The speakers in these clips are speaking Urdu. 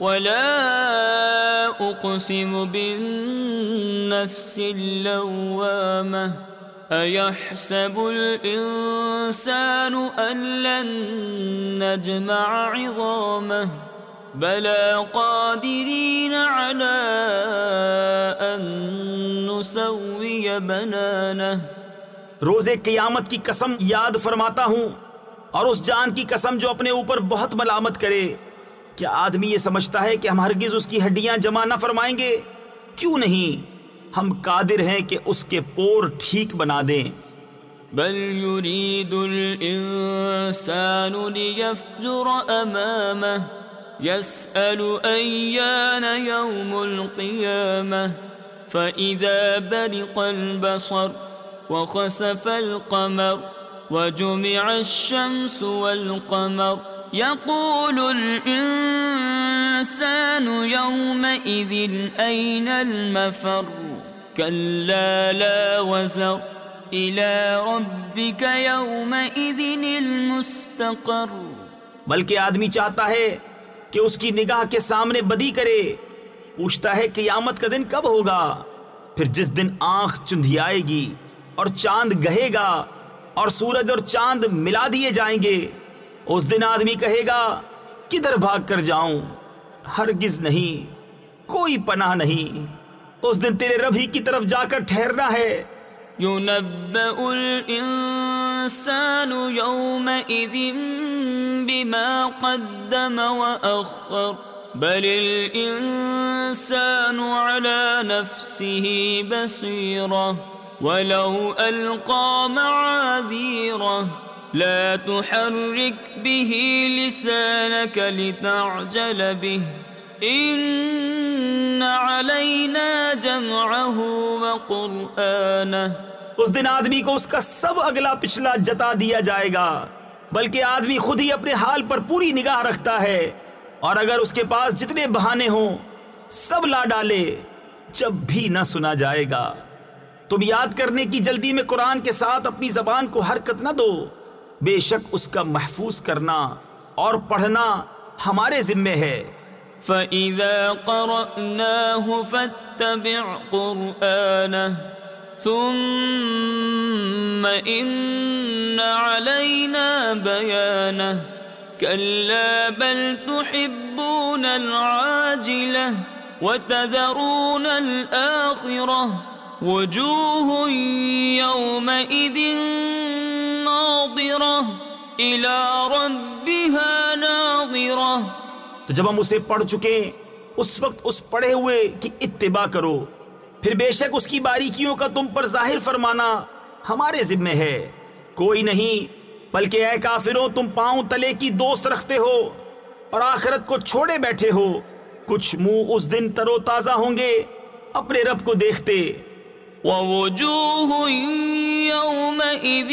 ولا اقسم بالنفس اللوامہ أيحسب الإنسان أن لن نجمع عظامه بلى قادرين على أن نسوي بنانه روز قیامت کی قسم یاد فرماتا ہوں اور اس جان کی قسم جو اپنے اوپر بہت ملامت کرے کیا آدمی یہ سمجھتا ہے کہ ہم ہرگز اس کی ہڈیاں جمع نہ فرمائیں گے؟ کیوں نہیں؟ ہم قادر ہیں کہ اس کے پور ٹھیک بنا دیں۔ بل يريد الإنسان ليفجر أمامه يسأل أيان يوم القيامة فإذا برق البصر وخسف القمر، وجمع الشمس والقمر۔ يقول الإنسان يومئذ أين المفر؟ كلا لا وزر إلى ربك يومئذ المستقر. بلکہ آدمی چاہتا ہے کہ اس کی نگاہ کے سامنے بدی کرے، پوچھتا ہے قیامت کا دن کب ہوگا؟ پھر جس دن آنکھ چندھی آئے گی اور چاند گہے گا اور سورج اور چاند ملا دیے جائیں گے اس دن آدمی کہے گا، کدھر بھاگ کر جاؤں؟ ہرگز نہیں، کوئی پناہ نہیں۔ اس دن تیرے رب ہی کی طرف جا کر ٹھہرنا ہے۔ ينبأ الإنسان يومئذ بما قدم وأخر۔ بل الإنسان على نفسه بصيرة۔ ولو ألقى معاذيره۔ لا تحرك به لسانك لتعجل به. ان علينا جمعه وقرآنه. اس دن آدمی کو اس کا سب اگلا پچھلا جتا دیا جائے گا، بلکہ آدمی خود ہی اپنے حال پر پوری نگاہ رکھتا ہے۔ اور اگر اس کے پاس جتنے بہانے ہوں، سب لا ڈالے، جب بھی نہ سنا جائے گا۔ تم یاد کرنے کی جلدی میں قرآن کے ساتھ اپنی زبان کو حرکت نہ دو۔ بے شک اس کا محفوظ کرنا اور پڑھنا ہمارے ذمے ہے۔ فَإِذَا قَرَأْنَاهُ فَاتَّبِعْ قُرْآنَهُ، ثُمَّ إِنَّ عَلَيْنَا بَيَانَهُ، كَلَّا بَلْ تُحِبُّونَ الْعَاجِلَةَ وَتَذَرُونَ الْآخِرَةَ، وجوه يومئذ تو جب ہم اسے پڑھ چکے اس وقت اس پڑھے ہوئے کی اتباع کرو۔ پھر بے شک اس کی باریکیوں کا تم پر ظاہر فرمانا ہمارے ذمے ہے۔ کوئی نہیں بلکہ اے کافروں تم پاؤں تلے کی دوست رکھتے ہو اور آخرت کو چھوڑے بیٹھے ہو۔ کچھ منہ اس دن ترو تازہ ہوں گے اپنے رب کو دیکھتے۔ ووجوه يومئذ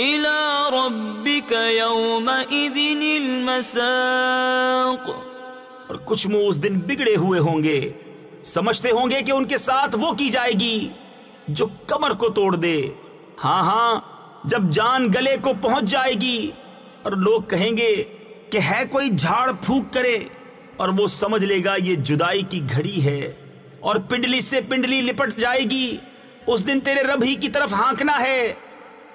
إلى ربك يومئذ المساق. اور کچھ منہ اس دن بگڑے ہوئے ہوں گے. سمجھتے ہوں گے کہ ان کے ساتھ وہ کی جائے گی جو کمر کو توڑ دے. ہاں ہاں جب جان گلے کو پہنچ جائے گی اور لوگ کہیں گے کہ ہے کوئی جھاڑ پھونک کرے اور وہ سمجھ لے گا یہ جدائی کی گھڑی ہے اور پنڈلی سے پنڈلی لپٹ جائے گی. اس دن تیرے رب ہی کی طرف ہانکنا ہے.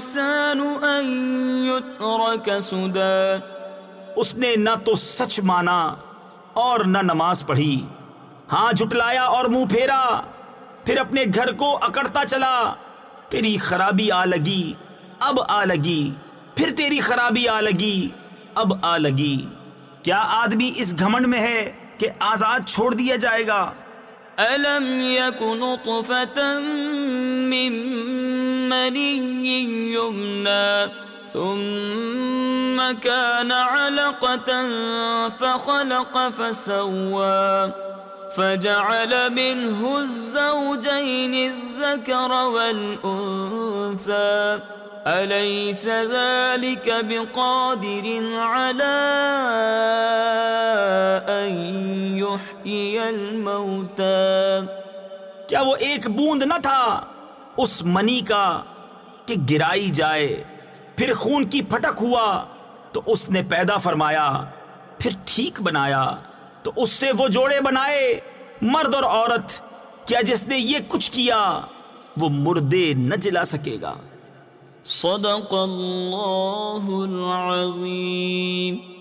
أن يترك سدى۔ اس نے نہ تو سچ مانا اور نہ نماز پڑھی۔ ہاں جھٹلایا اور منہ پھیرا۔ پھر اپنے گھر کو اکڑتا چلا۔ تیری خرابی آ لگی اب آ لگی۔ پھر تیری خرابی آ لگی اب آ لگی۔ کیا آدمی اس گھمنڈ میں ہے کہ آزاد چھوڑ دیا جائے گا؟ ألم يك نطفة من مني يمنى ثم كان علقة فخلق فسوى فجعل منه الزوجين الذكر والأنثى أليس ذلك بقادر على أن يحيي الموتى کیا وہ ایک بوند نہ تھا اس منی کا کہ گرائی جائے، پھر خون کی پھٹک ہوا تو اس نے پیدا فرمایا، پھر ٹھیک بنایا تو اس سے وہ جوڑے بنائے، مرد اور عورت، کیا جس نے یہ کچھ کیا وہ مردے نہ جلا سکے گا۔ صدق اللہ العظیم۔